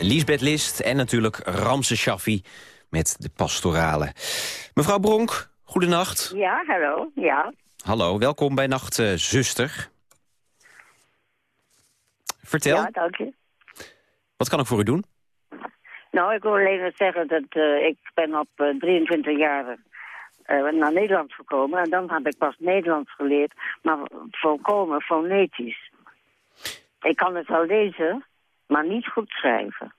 Liesbeth List en natuurlijk Ramse Shaffi met de pastorale. Mevrouw Bronk, goedenacht. Ja, hallo. Ja. Hallo, welkom bij Nacht eh, Zuster. Vertel, Ja, dank je. wat kan ik voor u doen? Nou, ik wil alleen maar zeggen dat eh, ik ben op eh, 23 jaar eh, naar Nederland gekomen. En dan heb ik pas Nederlands geleerd, maar volkomen fonetisch. Ik kan het wel lezen, maar niet goed schrijven.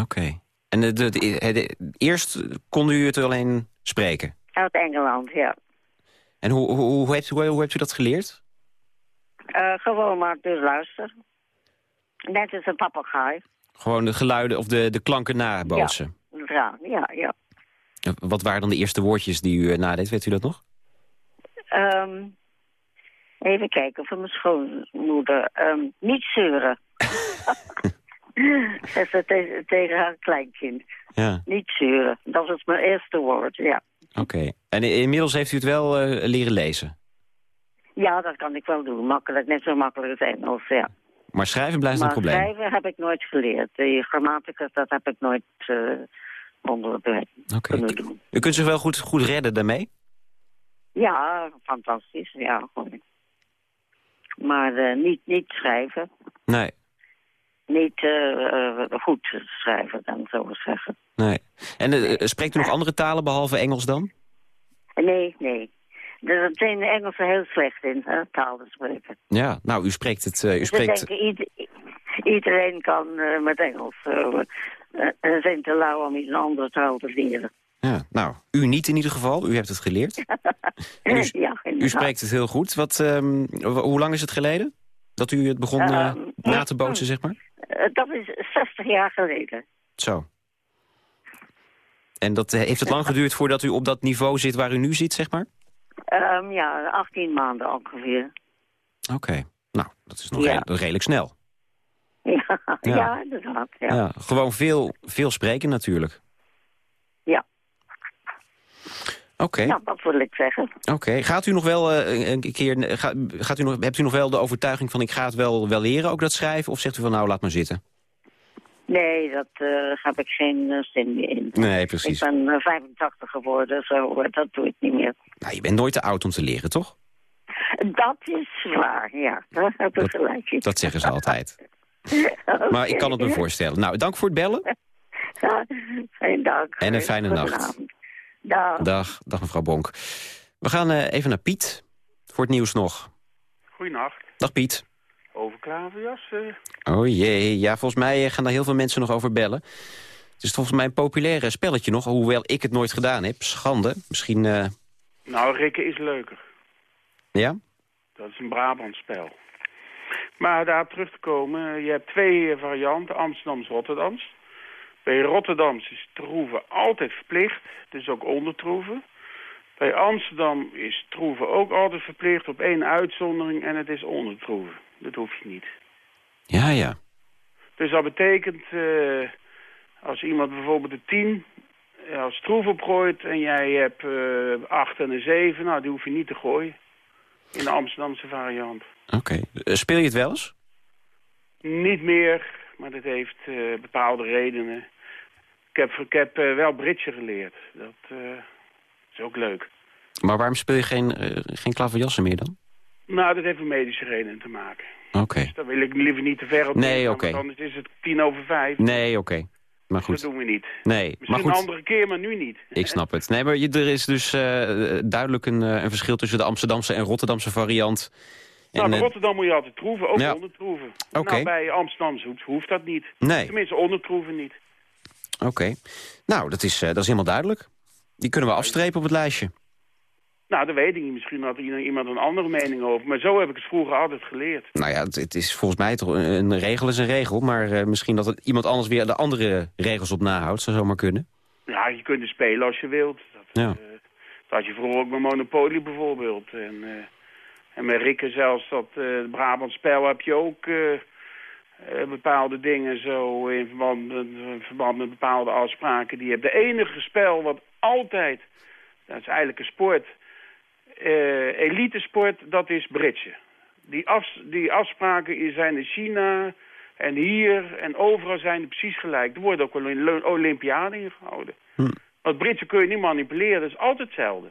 Oké. En de, de, de- de- eerst kon u het alleen spreken. Uit Engeland, ja. En hoe, hoe, hoe, heeft, hoe, hoe hebt u dat geleerd? Eh, gewoon maar dus luisteren. Net als een papegaai. Gewoon de geluiden of de, de klanken nabootsen. Ja, ja, ja. Wat waren dan de eerste woordjes die u eh, nadeed? Weet u dat nog? Ehm, even kijken voor mijn schoonmoeder. Ehm, niet zeuren. Tegen haar kleinkind. Ja, Niet zeuren. Dat is mijn eerste woord, ja. oké. En inmiddels heeft u het wel eh, leren lezen? Ja, dat kan ik wel doen. Makkelijk, net zo makkelijk als Engels, ja. Maar schrijven blijft maar een probleem. schrijven heb ik nooit geleerd. Die grammatica, dat heb ik nooit eh onder de Oké. U kunt zich wel goed, goed redden daarmee? Ja, fantastisch. Ja. Maar eh, niet, niet schrijven. Nee. Niet eh, goed schrijven, dan zo maar zeggen. Nee. En eh, spreekt u nog andere talen behalve Engels dan? Nee, nee. Er zijn de Engelsen heel slecht in, hè, taal te spreken. Ja, nou, u spreekt het... eh, u spreekt... ieder- iedereen kan met Engels. en ze zijn te lauw om iets een andere taal te leren. Ja, nou, u niet in ieder geval. U hebt het geleerd. En u, ja, u spreekt het heel goed. Wat, ehm, hoe lang is het geleden? Dat u het begon na te bootsen, zeg maar? Eh, dat is 60 jaar geleden. Zo. En dat, eh, heeft het lang geduurd voordat u op dat niveau zit waar u nu zit, zeg maar? Ehm, ja, 18 maanden ongeveer. Oké. Nou, dat is nog Ja. redelijk, redelijk snel. Ja, Ja. ja. inderdaad. Ja. Ja. gewoon veel, veel spreken natuurlijk. Ja. Oké. Nou, wat wil ik zeggen? Oké, gaat u nog wel eh, een keer, ga- gaat u nog, hebt u nog wel de overtuiging van ik ga het wel, wel leren, ook dat schrijven? Of zegt u van nou, laat maar zitten? Nee, dat eh heb ik geen eh, zin meer in. Nee, precies. Ik ben eh, 85 geworden, zo, dat doe ik niet meer. Nou, je bent nooit te oud om te leren, toch? Dat is waar, ja. Daar heb ik gelijk in. Dat zeggen ze altijd. Maar ik kan het me voorstellen. Nou, dank voor het bellen Ja, fijne dag. en een fijne nacht. Dag. Dag, dag mevrouw Bonk. We gaan eh, even naar Piet voor het nieuws nog. Goedenacht. Dag Piet. Over klaverjas. eh. Oh jee, ja, volgens mij eh, gaan daar heel veel mensen nog over bellen. Het is volgens mij een populair spelletje nog, hoewel ik het nooit gedaan heb. Schande. Misschien, eh, Nou, Rikken is leuker. ja? Dat is een Brabant spel. Maar daar terug te komen, je hebt twee varianten, Amsterdams, Rotterdams. Bij Rotterdams is troeven altijd verplicht, dus ook ondertroeven. Bij Amsterdam is troeven ook altijd verplicht op één uitzondering en het is ondertroeven. Dat hoef je niet. Ja, ja. Dus dat betekent, eh, als iemand bijvoorbeeld de 10 eh, als troef opgooit en jij hebt eh 8 en een 7, nou die hoef je niet te gooien. In de Amsterdamse variant. Oké. Speel je het wel eens? Niet meer, maar dat heeft bepaalde redenen. Ik heb, ik heb eh, wel Britje geleerd. Dat eh, is ook leuk. Maar waarom speel je geen, eh geen klaverjassen meer dan? Nou, dat heeft met medische redenen te maken. Oké. Dus daar wil ik liever niet te ver op Nee, oké. want anders is het tien over vijf. Nee, oké. Maar goed. Dat doen we niet. Nee, Misschien maar een goed. andere keer, maar nu niet. Ik snap het. Nee, maar je, er is dus duidelijk een, een verschil tussen de Amsterdamse en Rotterdamse variant. En, nou, bij Rotterdam moet je altijd troeven, ook Ja. ondertroeven. Oké. Nou, bij Amsterdam hoeft, hoeft dat niet. Nee. Tenminste, ondertroeven niet. Oké. Nou, dat is, eh, dat is helemaal duidelijk. Die kunnen we afstrepen op het lijstje. Nou, dat weet ik niet. Misschien had iemand iemand een andere mening over. Maar zo heb ik het vroeger altijd geleerd. Nou ja, het, het is volgens mij toch een, regel is een regel. Maar eh, misschien dat het iemand anders weer de andere regels op nahoudt. Zou zomaar kunnen. Ja, je kunt er spelen als je wilt. Dat, Ja. dat had je vroeger ook bij Monopoly bijvoorbeeld. En, eh, en met Rikke zelfs, dat eh Brabant spel heb je ook eh, eh, bepaalde dingen zo in verband, in verband met bepaalde afspraken die je hebt. De enige spel wat altijd, dat is eigenlijk een sport, eh elitesport, dat is bridge. Die, afs die afspraken zijn in China en hier en overal zijn die precies gelijk. Er worden ook wel een Olympiade ingehouden. Want bridge kun je niet manipuleren, dat is altijd hetzelfde.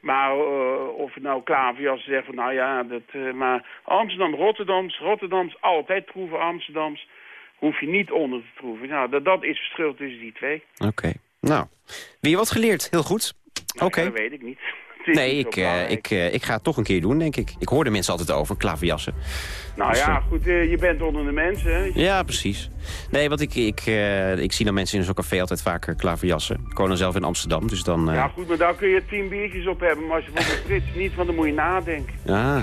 Maar eh, of het nou klaverjas zegt van nou ja, dat, eh, maar Amsterdam, Rotterdams, Rotterdams, altijd troeven Amsterdams. Hoef je niet onder te troeven. Nou, dat, dat is het verschil tussen die twee. Oké. Nou, weer wat geleerd. Heel goed. Oké. Nou, Dat weet ik niet. Nee, ik, eh, ik, eh, ik ga het toch een keer doen, denk ik. Ik hoor de mensen altijd over, klaverjassen. Nou Dus, ja, eh, goed, je bent onder de mensen. Hè. Ja, precies. Nee, want ik, ik, ik zie dan mensen in zo'n café altijd vaker klaverjassen. Ik woon dan zelf in Amsterdam, dus dan... Ja goed, maar daar kun je tien biertjes op hebben. Maar als je voor de Brits niet, want dan moet je nadenken. Ah.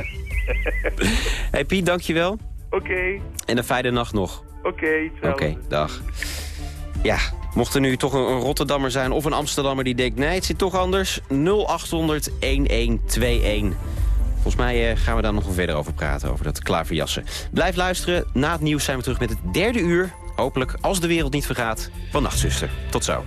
hey Piet, dankjewel. Oké, En een fijne nacht nog. oké, Oké, hetzelfde. dag. Ja, mocht er nu toch een, Rotterdammer zijn of een Amsterdammer die denkt... nee, het zit toch anders, 0800 1121. Volgens mij eh, gaan we daar nog verder over praten, over dat klaverjassen. Blijf luisteren, na het nieuws zijn we terug met het derde uur. Hopelijk, als de wereld niet vergaat, van Nachtzuster. Tot zo.